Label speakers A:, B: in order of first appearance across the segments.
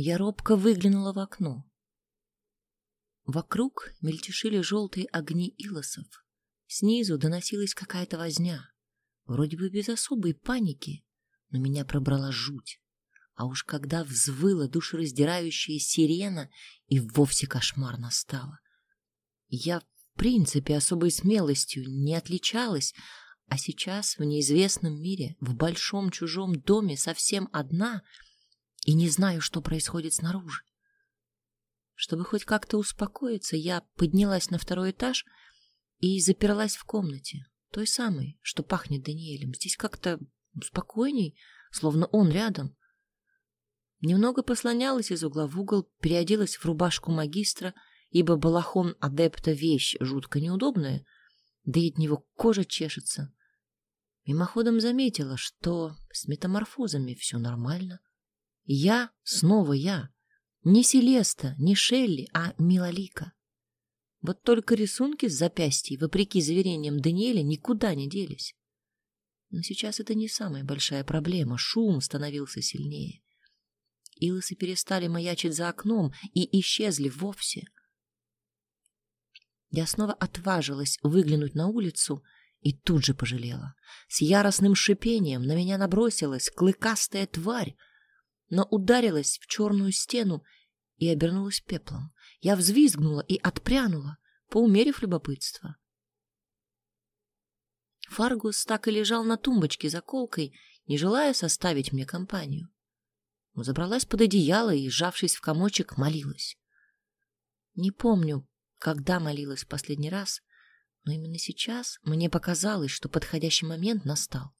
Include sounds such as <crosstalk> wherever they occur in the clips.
A: Я робко выглянула в окно. Вокруг мельтешили желтые огни илосов. Снизу доносилась какая-то возня. Вроде бы без особой паники, но меня пробрала жуть. А уж когда взвыла душераздирающая сирена, и вовсе кошмар настала. Я, в принципе, особой смелостью не отличалась, а сейчас в неизвестном мире, в большом чужом доме совсем одна и не знаю, что происходит снаружи. Чтобы хоть как-то успокоиться, я поднялась на второй этаж и заперлась в комнате, той самой, что пахнет Даниэлем. Здесь как-то спокойней, словно он рядом. Немного послонялась из угла в угол, переоделась в рубашку магистра, ибо балахон адепта вещь жутко неудобная, да и от него кожа чешется. Мимоходом заметила, что с метаморфозами все нормально. Я снова я. Не Селеста, не Шелли, а Милолика. Вот только рисунки с запястьей, вопреки заверениям Даниэля, никуда не делись. Но сейчас это не самая большая проблема. Шум становился сильнее. Илосы перестали маячить за окном и исчезли вовсе. Я снова отважилась выглянуть на улицу и тут же пожалела. С яростным шипением на меня набросилась клыкастая тварь, но ударилась в черную стену и обернулась пеплом. Я взвизгнула и отпрянула, поумерив любопытство. Фаргус так и лежал на тумбочке за колкой, не желая составить мне компанию. Забралась под одеяло и, сжавшись в комочек, молилась. Не помню, когда молилась в последний раз, но именно сейчас мне показалось, что подходящий момент настал.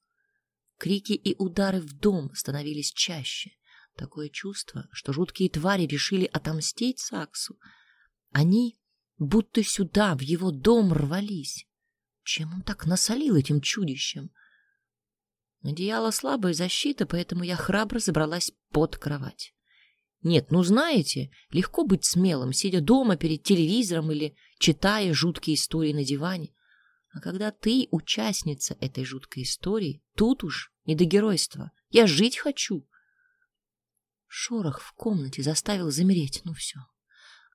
A: Крики и удары в дом становились чаще. Такое чувство, что жуткие твари решили отомстить Саксу. Они будто сюда, в его дом, рвались. Чем он так насолил этим чудищем? Одеяло слабая защита, поэтому я храбро забралась под кровать. Нет, ну знаете, легко быть смелым, сидя дома перед телевизором или читая жуткие истории на диване. А когда ты участница этой жуткой истории, тут уж не до геройства. Я жить хочу. Шорох в комнате заставил замереть. Ну все.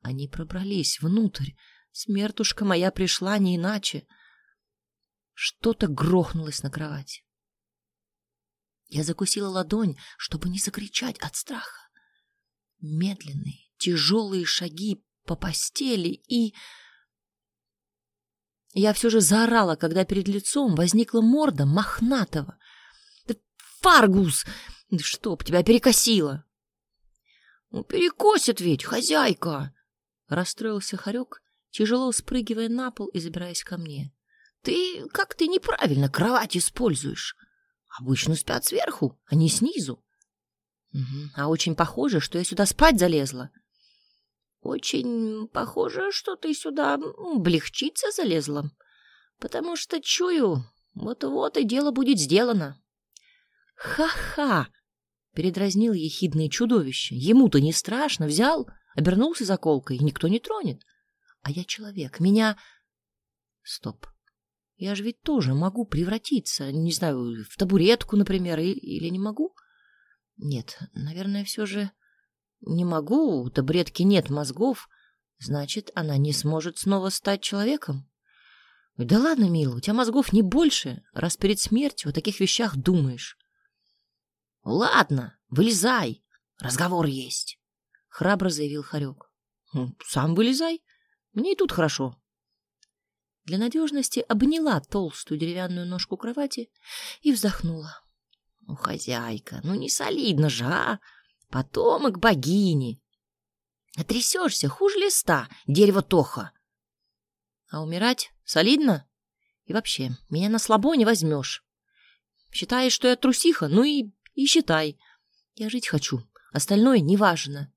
A: Они пробрались внутрь. Смертушка моя пришла не иначе. Что-то грохнулось на кровати. Я закусила ладонь, чтобы не закричать от страха. Медленные, тяжелые шаги по постели и... Я все же заорала, когда перед лицом возникла морда мохнатого. «Фаргус! Чтоб тебя перекосило!» «Ну, перекосит ведь, хозяйка!» Расстроился Харек, тяжело спрыгивая на пол и забираясь ко мне. «Ты как ты неправильно кровать используешь. Обычно спят сверху, а не снизу. Угу. А очень похоже, что я сюда спать залезла. Очень похоже, что ты сюда облегчиться залезла, потому что чую, вот-вот и дело будет сделано. Ха-ха! Передразнил ехидное чудовище. Ему-то не страшно. Взял, обернулся заколкой, никто не тронет. А я человек. Меня... Стоп. Я же ведь тоже могу превратиться, не знаю, в табуретку, например, или не могу? Нет, наверное, все же не могу. У табуретки нет мозгов. Значит, она не сможет снова стать человеком? Да ладно, милый, у тебя мозгов не больше, раз перед смертью о таких вещах думаешь. Ладно, вылезай. Разговор есть. Храбро заявил Харек. Сам вылезай. Мне и тут хорошо. Для надежности обняла толстую деревянную ножку кровати и вздохнула. Ну, хозяйка, ну не солидно же, а? Потомок богини. Отрясешься, хуже листа, дерево тоха. А умирать солидно? И вообще, меня на слабо не возьмешь. Считаешь, что я трусиха? Ну и и считай. Я жить хочу, остальное неважно.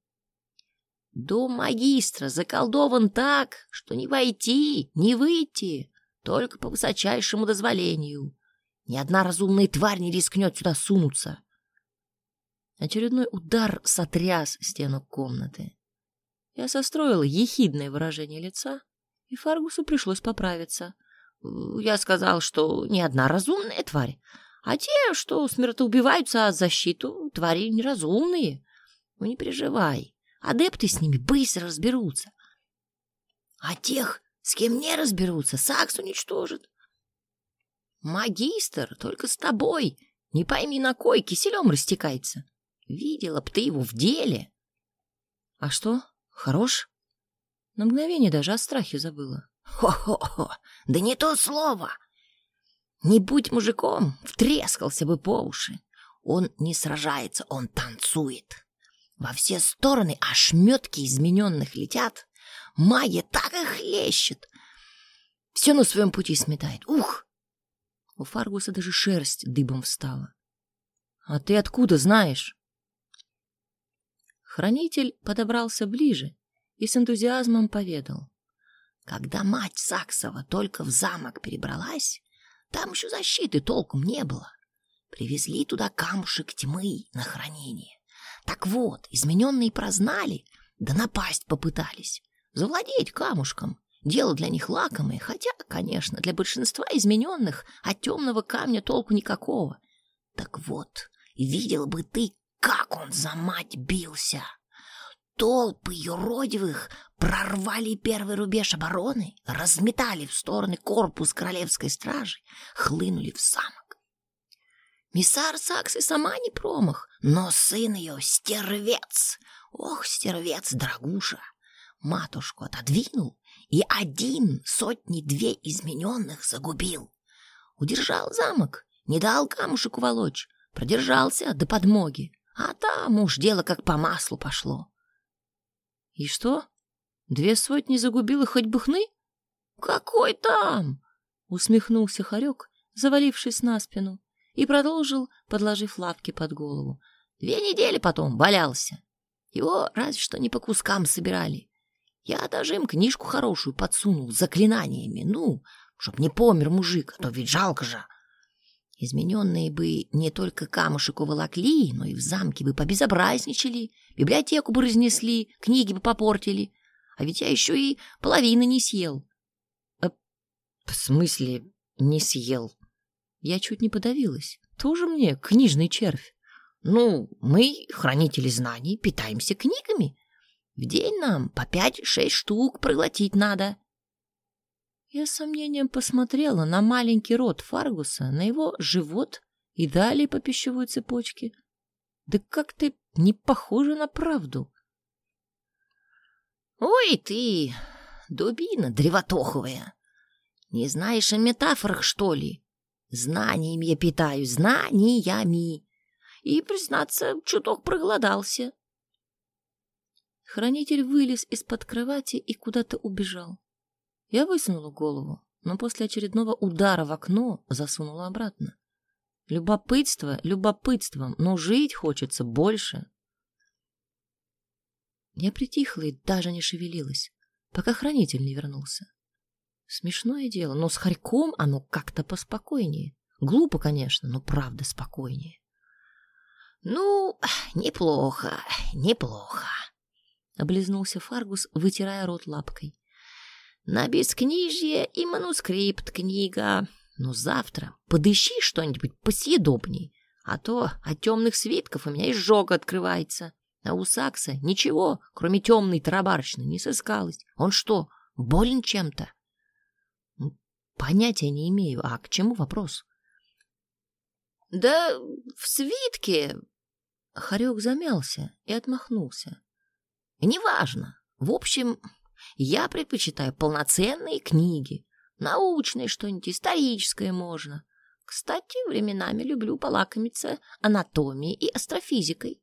A: Дом магистра заколдован так, что не войти, не выйти, только по высочайшему дозволению. Ни одна разумная тварь не рискнет сюда сунуться. Очередной удар сотряс стену комнаты. Я состроила ехидное выражение лица, и Фаргусу пришлось поправиться. Я сказал, что ни одна разумная тварь, а те, что смертоубиваются за защиту, твари неразумные. Ну, не переживай, адепты с ними быстро разберутся. А тех, с кем не разберутся, Сакс уничтожит. Магистр только с тобой, не пойми на кой, киселем растекается. Видела б ты его в деле. А что, хорош? На мгновение даже о страхе забыла. Хо-хо-хо, да не то слово. Не будь мужиком, втрескался бы по уши. Он не сражается, он танцует. Во все стороны ошметки измененных летят. Магия так и хлещет. Все на своем пути сметает. Ух! У Фаргуса даже шерсть дыбом встала. А ты откуда знаешь? Хранитель подобрался ближе и с энтузиазмом поведал. Когда мать Саксова только в замок перебралась, там еще защиты толком не было. Привезли туда камушек тьмы на хранение. Так вот, измененные прознали, да напасть попытались. Завладеть камушком. Дело для них лакомое, хотя, конечно, для большинства измененных от темного камня толку никакого. Так вот, видел бы ты, как он за мать бился. Толпы юродивых прорвали первый рубеж обороны, разметали в стороны корпус королевской стражи, хлынули в замок. Миссар Сакс сама не промах, но сын ее — стервец. Ох, стервец, дорогуша! Матушку отодвинул и один сотни-две измененных загубил. Удержал замок, не дал камушек уволочь, продержался до подмоги, а там уж дело как по маслу пошло. И что? Две сотни загубила хоть бы хны? Какой там? Усмехнулся Харек, завалившись на спину, и продолжил, подложив лапки под голову. Две недели потом валялся. Его разве что не по кускам собирали. Я даже им книжку хорошую подсунул с заклинаниями, ну, чтоб не помер мужик, а то ведь жалко же. Измененные бы не только камушек уволокли, но и в замке бы побезобразничали, библиотеку бы разнесли, книги бы попортили. А ведь я еще и половины не съел. А, в смысле не съел? Я чуть не подавилась. Тоже мне книжный червь. Ну, мы, хранители знаний, питаемся книгами. В день нам по пять-шесть штук проглотить надо. Я с сомнением посмотрела на маленький рот Фаргуса, на его живот и далее по пищевой цепочке. Да как ты не похожа на правду. Ой ты, дубина древотоховая. Не знаешь о метафорах, что ли? Знаниями я питаюсь, знаниями. И, признаться, чуток проголодался. Хранитель вылез из-под кровати и куда-то убежал. Я высунула голову, но после очередного удара в окно засунула обратно. Любопытство любопытством, но жить хочется больше. Я притихла и даже не шевелилась, пока хранитель не вернулся. Смешное дело, но с Харьком оно как-то поспокойнее. Глупо, конечно, но правда спокойнее. «Ну, неплохо, неплохо», — облизнулся Фаргус, вытирая рот лапкой. На бескнижье и манускрипт книга. Но завтра подыщи что-нибудь посъедобней, а то от темных свитков у меня изжога открывается. А у Сакса ничего, кроме темной тарабарщины, не сыскалось. Он что, болен чем-то? Понятия не имею. А к чему вопрос? Да в свитке... Харек замялся и отмахнулся. Неважно. В общем, я предпочитаю полноценные книги. Научные что-нибудь, историческое можно. Кстати, временами люблю полакомиться анатомией и астрофизикой.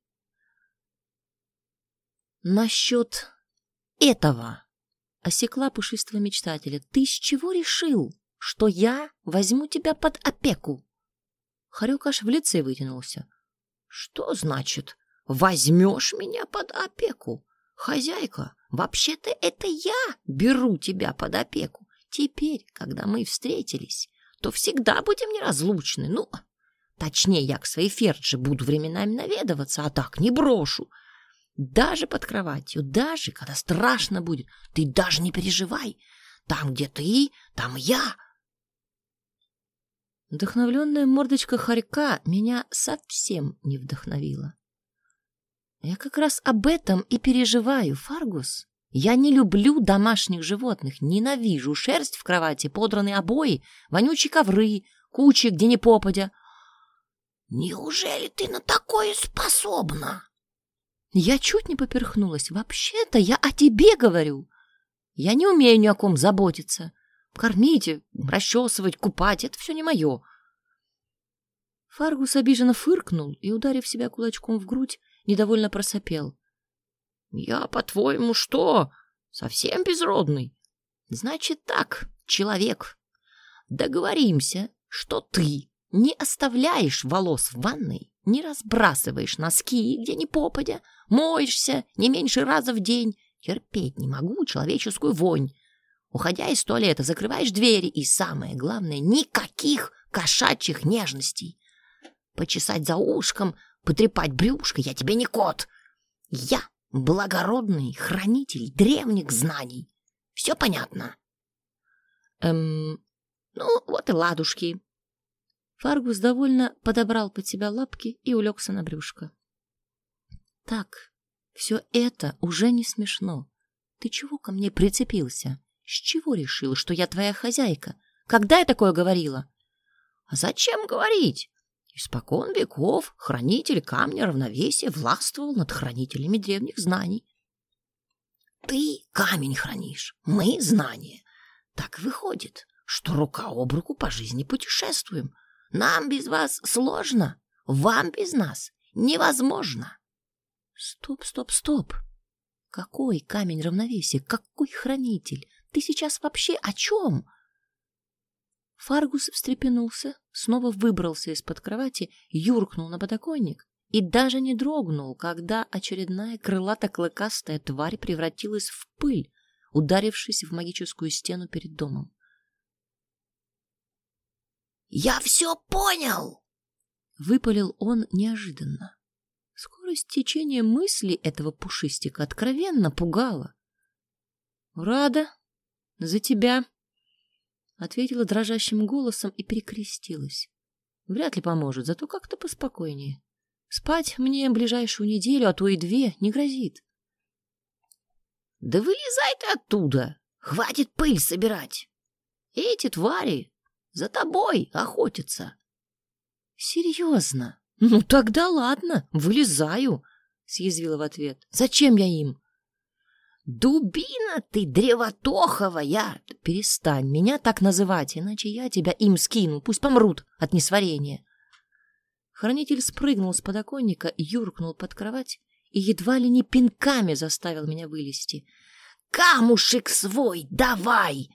A: Насчет этого, осекла пушистого мечтателя, ты с чего решил, что я возьму тебя под опеку? Харек аж в лице вытянулся. Что значит «возьмешь меня под опеку»? Хозяйка, вообще-то это я беру тебя под опеку. Теперь, когда мы встретились, то всегда будем неразлучны. Ну, точнее, я к своей Фердже буду временами наведываться, а так не брошу. Даже под кроватью, даже когда страшно будет, ты даже не переживай. Там, где ты, там я. Вдохновленная мордочка хорька меня совсем не вдохновила. Я как раз об этом и переживаю, Фаргус. Я не люблю домашних животных, ненавижу шерсть в кровати, подранные обои, вонючие ковры, кучи, где ни попадя.
B: Неужели ты на такое способна?
A: Я чуть не поперхнулась. Вообще-то я о тебе говорю. Я не умею ни о ком заботиться. Кормить, расчесывать, купать — это все не мое. Фаргус обиженно фыркнул и, ударив себя кулачком в грудь, недовольно просопел. — Я, по-твоему, что, совсем безродный? Значит так, человек, договоримся, что ты не оставляешь волос в ванной, не разбрасываешь носки, где ни попадя, моешься не меньше раза в день. Терпеть не могу человеческую вонь. Уходя из туалета, закрываешь двери, и самое главное, никаких кошачьих нежностей. Почесать за ушком, потрепать брюшко, я тебе не кот. Я благородный хранитель древних знаний. Все понятно? Эм, ну, вот и ладушки. Фаргус довольно подобрал под себя лапки и улегся на брюшко. Так, все это уже не смешно. Ты чего ко мне прицепился? С чего решил, что я твоя хозяйка? Когда я такое говорила? А зачем говорить? Испокон веков хранитель камня равновесия властвовал над хранителями древних знаний. Ты камень хранишь, мы знания. Так выходит, что рука об руку по жизни путешествуем. Нам без вас сложно, вам без нас невозможно. Стоп, стоп, стоп. Какой камень равновесия? Какой хранитель? Ты сейчас вообще о чем? Фаргус встрепенулся, снова выбрался из-под кровати, юркнул на подоконник и даже не дрогнул, когда очередная крылато-клыкастая тварь превратилась в пыль, ударившись в магическую стену перед домом.
B: «Я все понял!»
A: — выпалил он неожиданно. Скорость течения мысли этого пушистика откровенно пугала. «Рада за тебя!» — ответила дрожащим голосом и перекрестилась. «Вряд ли поможет, зато как-то поспокойнее. Спать мне ближайшую неделю, а то и две, не грозит».
B: «Да вылезай ты оттуда! Хватит пыль собирать! Эти твари за тобой охотятся!»
A: «Серьезно? Ну тогда ладно, вылезаю!» — съязвила в ответ. «Зачем я им?» «Дубина ты древотоховая!» «Перестань меня так называть, иначе я тебя им скину, пусть помрут от несварения!» Хранитель спрыгнул с подоконника, юркнул под кровать и едва ли не пинками заставил меня вылезти.
B: «Камушек свой давай!»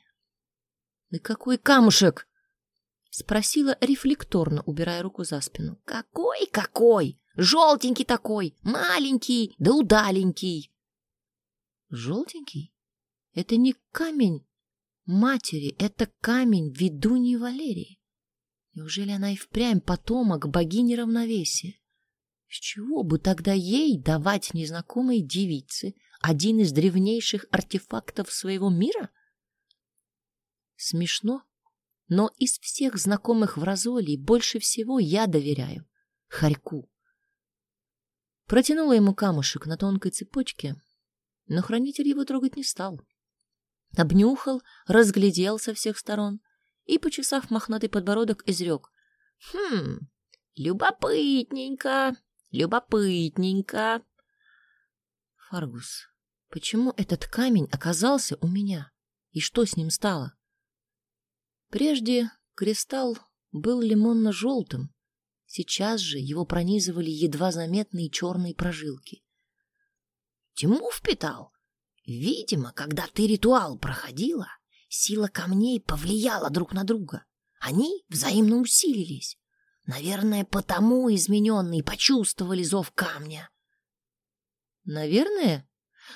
A: «Да какой камушек?» — спросила рефлекторно, убирая руку за спину.
B: «Какой-какой? Желтенький такой, маленький, да удаленький!»
A: Желтенький? Это не камень матери, это камень ведуньи Валерии. Неужели она и впрямь потомок богини равновесия? С чего бы тогда ей давать незнакомой девице один из древнейших артефактов своего мира? Смешно, но из всех знакомых в Розолии больше всего я доверяю Харьку. Протянула ему камушек на тонкой цепочке, но хранитель его трогать не стал. Обнюхал, разглядел со всех сторон и, почесав мохнатый подбородок, изрек. — Хм, любопытненько, любопытненько. — Фаргус, почему этот камень оказался у меня? И что с ним стало? Прежде кристалл был лимонно-желтым, сейчас же его пронизывали едва заметные черные прожилки
B: тьму впитал? Видимо, когда ты ритуал проходила, сила камней повлияла друг на друга. Они взаимно усилились. Наверное, потому измененные почувствовали зов камня.
A: Наверное?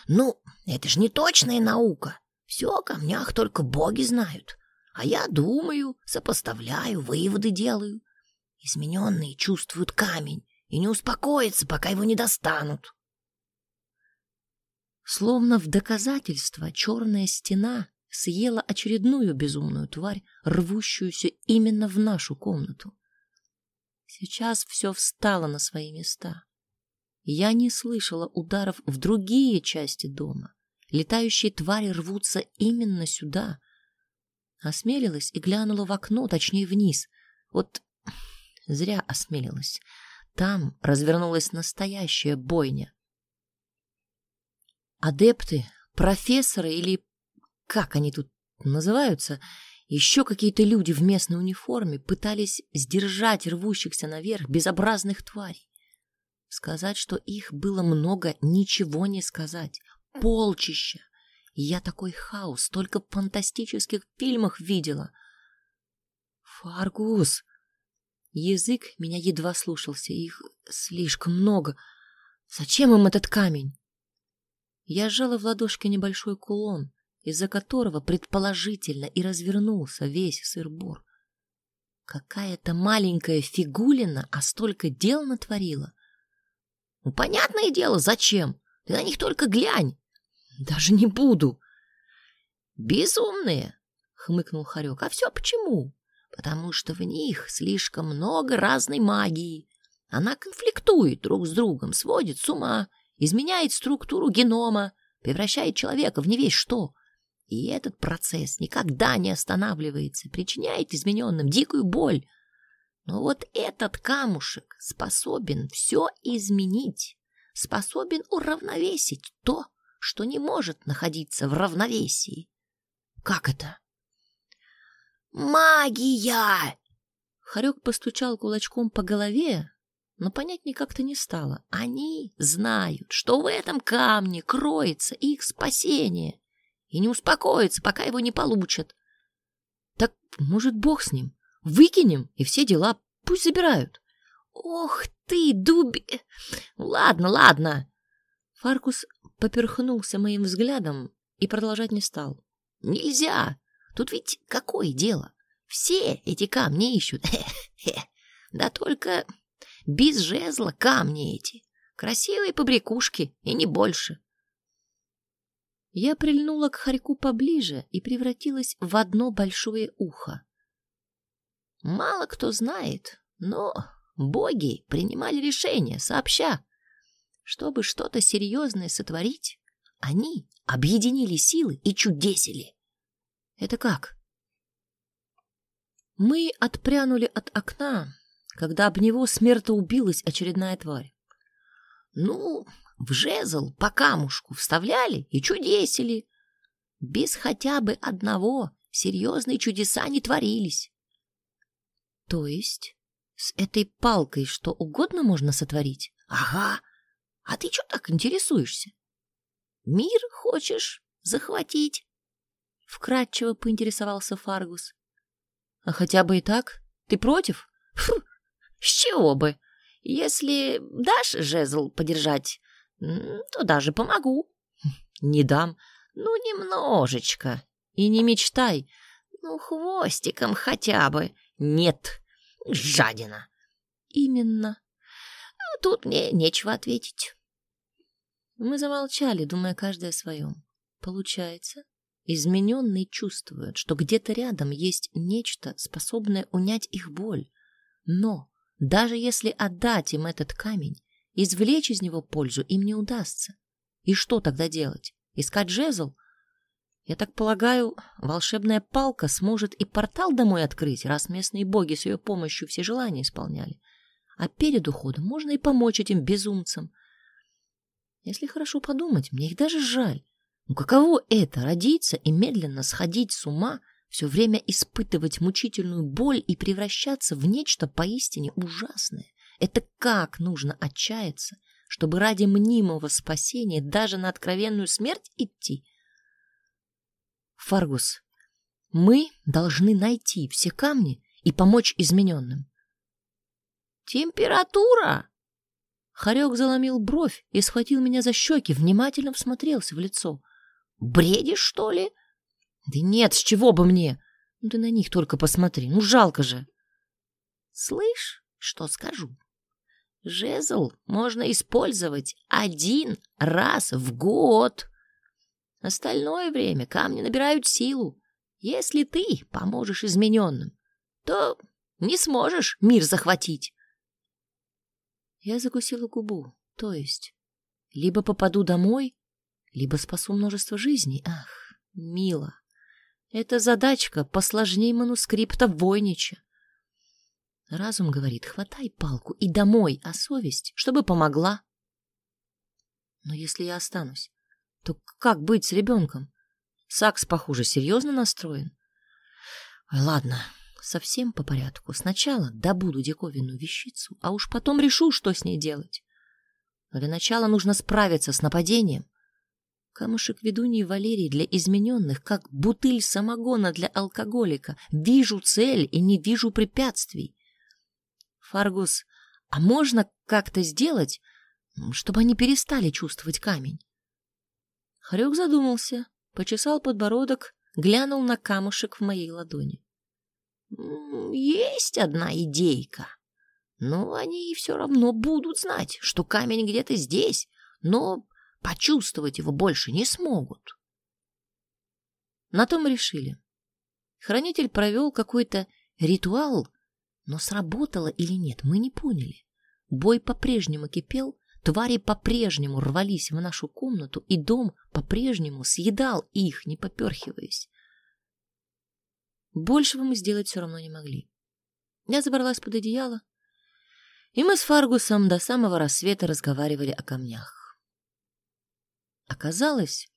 B: Ну, это же не точная наука. Все о камнях только боги знают. А я думаю, сопоставляю, выводы делаю. Измененные чувствуют камень и не успокоятся, пока его не достанут.
A: Словно в доказательство черная стена съела очередную безумную тварь, рвущуюся именно в нашу комнату. Сейчас все встало на свои места. Я не слышала ударов в другие части дома. Летающие твари рвутся именно сюда. Осмелилась и глянула в окно, точнее вниз. Вот зря осмелилась. Там развернулась настоящая бойня. Адепты, профессоры или как они тут называются, еще какие-то люди в местной униформе пытались сдержать рвущихся наверх безобразных тварей. Сказать, что их было много, ничего не сказать. Полчища. Я такой хаос только в фантастических фильмах видела. Фаргус! Язык меня едва слушался, их слишком много. Зачем им этот камень? Я сжала в ладошке небольшой кулон, из-за которого предположительно и развернулся весь сыр-бор. Какая-то маленькая фигулина, а столько дел натворила. Ну, понятное дело, зачем? Ты на них только глянь. Даже не буду. Безумные, хмыкнул Харек. А все почему? Потому что в них слишком много разной магии. Она конфликтует друг с другом, сводит с ума, изменяет структуру генома, превращает человека в не весь что. И этот процесс никогда не останавливается, причиняет измененным дикую боль. Но вот этот камушек способен все изменить, способен уравновесить то, что не может находиться в равновесии. Как это? Магия! Харек постучал кулачком по голове, но понять никак-то не стало. Они знают, что в этом камне кроется их спасение и не успокоится, пока его не получат. Так, может, бог с ним. Выкинем, и все дела пусть забирают. Ох ты, дуби! Ладно, ладно. Фаркус поперхнулся моим взглядом и продолжать не стал. Нельзя. Тут ведь какое дело? Все эти камни ищут. <laughs> Да только без жезла камни эти. Красивые побрякушки, и не больше. Я прильнула к хорьку поближе и превратилась в одно большое ухо. Мало кто знает, но боги принимали решение сообща. Чтобы что-то серьезное сотворить, они объединили силы и чудесили. Это как? Мы отпрянули от окна, когда об него смертоубилась очередная тварь. Ну, в жезл по камушку вставляли и чудесили. Без хотя бы одного серьезные чудеса не творились. То есть с этой палкой что угодно можно сотворить? Ага. А ты что так интересуешься? Мир хочешь захватить? Вкратчиво поинтересовался Фаргус. А хотя бы и так? Ты против? Фу, с чего бы? Если дашь жезл подержать, то даже помогу. <laughs> Не дам. Ну, немножечко. И не мечтай. Ну, хвостиком хотя бы. Нет, жадина. Именно. Тут мне нечего ответить. Мы замолчали, думая каждый о своем. Получается, измененные чувствуют, что где-то рядом есть нечто, способное унять их боль. Но даже если отдать им этот камень, Извлечь из него пользу им не удастся. И что тогда делать? Искать жезл? Я так полагаю, волшебная палка сможет и портал домой открыть, раз местные боги с ее помощью все желания исполняли. А перед уходом можно и помочь этим безумцам. Если хорошо подумать, мне их даже жаль. Ну каково это — родиться и медленно сходить с ума, все время испытывать мучительную боль и превращаться в нечто поистине ужасное? Это как нужно отчаяться, чтобы ради мнимого спасения даже на откровенную смерть идти? Фаргус, мы должны найти все камни и помочь измененным. Температура! Харек заломил бровь и схватил меня за щеки, внимательно всмотрелся в лицо. Бредишь, что ли? Да нет, с чего бы мне? Ну ты на них только посмотри, ну жалко же. Слышь, что скажу? Жезл можно использовать один раз в год. Остальное время камни набирают силу. Если ты поможешь измененным, то не сможешь мир захватить. Я закусила губу. То есть, либо попаду домой, либо спасу множество жизней. Ах, мило. Эта задачка посложнее манускрипта Войнича. Разум говорит, хватай палку и домой, а совесть, чтобы помогла. Но если я останусь, то как быть с ребенком? Сакс, похоже, серьезно настроен. Ладно, совсем по порядку. Сначала добуду диковинную вещицу, а уж потом решу, что с ней делать. Но для начала нужно справиться с нападением. Камушек ведуньи Валерий для измененных, как бутыль самогона для алкоголика. Вижу цель и не вижу препятствий. Фаргус, а можно как-то сделать, чтобы они перестали чувствовать камень? Хрюк задумался, почесал подбородок, глянул на камушек в моей ладони.
B: Есть одна идейка. Но они все равно будут знать, что камень где-то здесь, но почувствовать его больше не смогут.
A: На том решили. Хранитель провел какой-то ритуал, но сработало или нет, мы не поняли. Бой по-прежнему кипел, твари по-прежнему рвались в нашу комнату, и дом по-прежнему съедал их, не поперхиваясь. Большего мы сделать все равно не могли. Я забралась под одеяло, и мы с Фаргусом до самого рассвета разговаривали о камнях. Оказалось,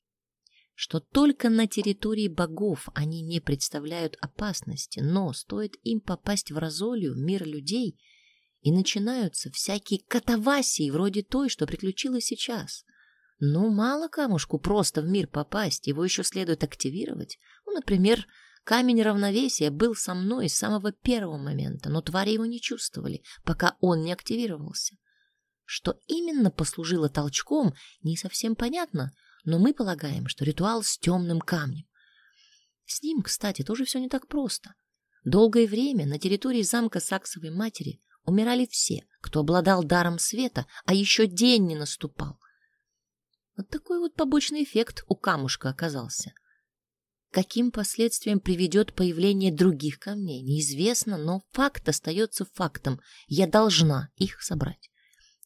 A: что только на территории богов они не представляют опасности, но стоит им попасть в Розолию, мир людей, и начинаются всякие катавасии, вроде той, что приключилось сейчас. Ну, мало камушку просто в мир попасть, его еще следует активировать. Ну, например, камень равновесия был со мной с самого первого момента, но твари его не чувствовали, пока он не активировался. Что именно послужило толчком, не совсем понятно, но мы полагаем, что ритуал с темным камнем. С ним, кстати, тоже все не так просто. Долгое время на территории замка Саксовой матери умирали все, кто обладал даром света, а еще день не наступал. Вот такой вот побочный эффект у камушка оказался. Каким последствиям приведет появление других камней, неизвестно, но факт остается фактом. Я должна их собрать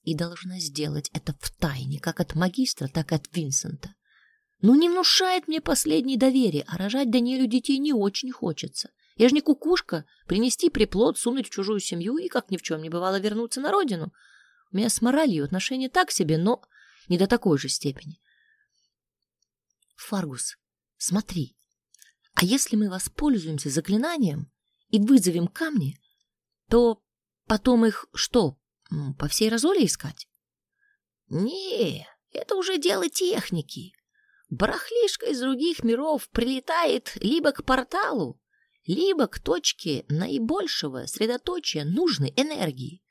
A: и должна сделать это в тайне, как от магистра, так и от Винсента. Ну, не внушает мне последнее доверие, а рожать Даниэлю детей не очень хочется. Я же не кукушка, принести приплод, сунуть в чужую семью и, как ни в чем не бывало, вернуться на родину. У меня с моралью отношения так себе, но не до такой же степени. Фаргус, смотри, а если мы воспользуемся заклинанием и вызовем камни, то потом их что, по всей Розоле искать?
B: Не, это уже дело техники. Барахлишка из других миров прилетает либо к порталу, либо к точке наибольшего средоточия нужной энергии.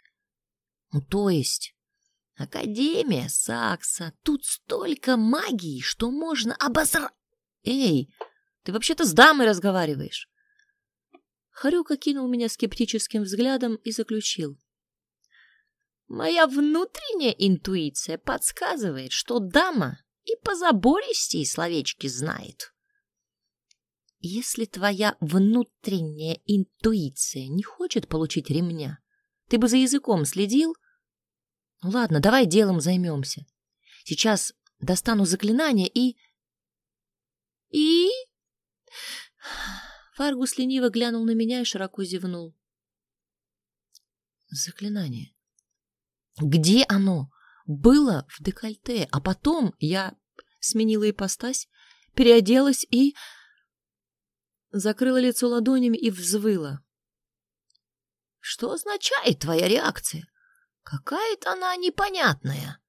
A: Ну, то есть...
B: Академия Сакса, тут столько магии, что можно обозра...
A: Эй, ты вообще-то с дамой разговариваешь. Харюка кинул меня скептическим взглядом и заключил.
B: Моя внутренняя интуиция подсказывает, что дама и по забористей словечки знает.
A: Если твоя внутренняя интуиция не хочет получить ремня, ты бы за языком следил? Ну ладно, давай делом займемся. Сейчас достану заклинание и...
B: И...
A: Фаргус лениво глянул на меня и широко зевнул. Заклинание. Где оно? Было в декольте, а потом я сменила ипостась, переоделась и... Закрыла лицо ладонями и взвыла.
B: Что означает твоя реакция? Какая-то она непонятная.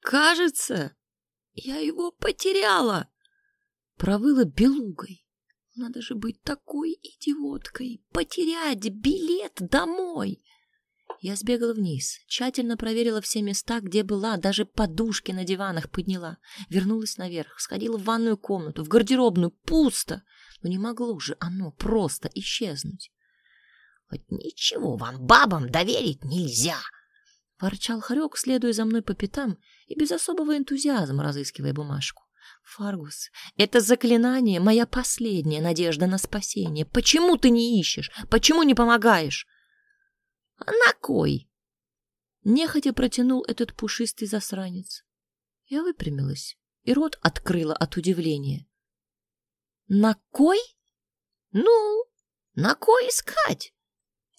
A: Кажется, я его потеряла. Провыла белугой. Надо же быть такой идиоткой. Потерять билет домой. Я сбегала вниз, тщательно проверила все места, где была, даже подушки на диванах подняла. Вернулась наверх, сходила в ванную комнату, в гардеробную. Пусто! Но не могло же оно просто исчезнуть.
B: «Вот ничего вам, бабам, доверить нельзя!»
A: Ворчал Харек, следуя за мной по пятам и без особого энтузиазма разыскивая бумажку. «Фаргус, это заклинание — моя последняя надежда на спасение. Почему ты не ищешь? Почему не помогаешь?»
B: А на кой?
A: Нехотя протянул этот пушистый засранец. Я выпрямилась и рот открыла от удивления. «На кой?»
B: «Ну, на кой искать?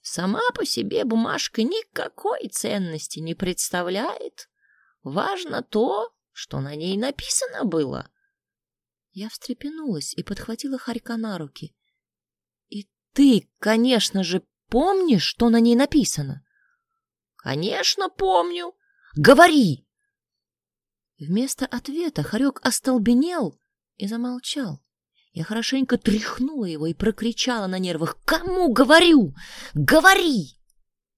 B: Сама по себе бумажка никакой ценности не представляет. Важно то, что на ней написано было».
A: Я встрепенулась и подхватила Харька на руки. «И ты, конечно же, помнишь, что на ней написано?»
B: «Конечно, помню. Говори!»
A: Вместо ответа Харек остолбенел и замолчал. Я хорошенько тряхнула его и прокричала на нервах. «Кому говорю? Говори!»